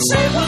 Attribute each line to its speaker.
Speaker 1: say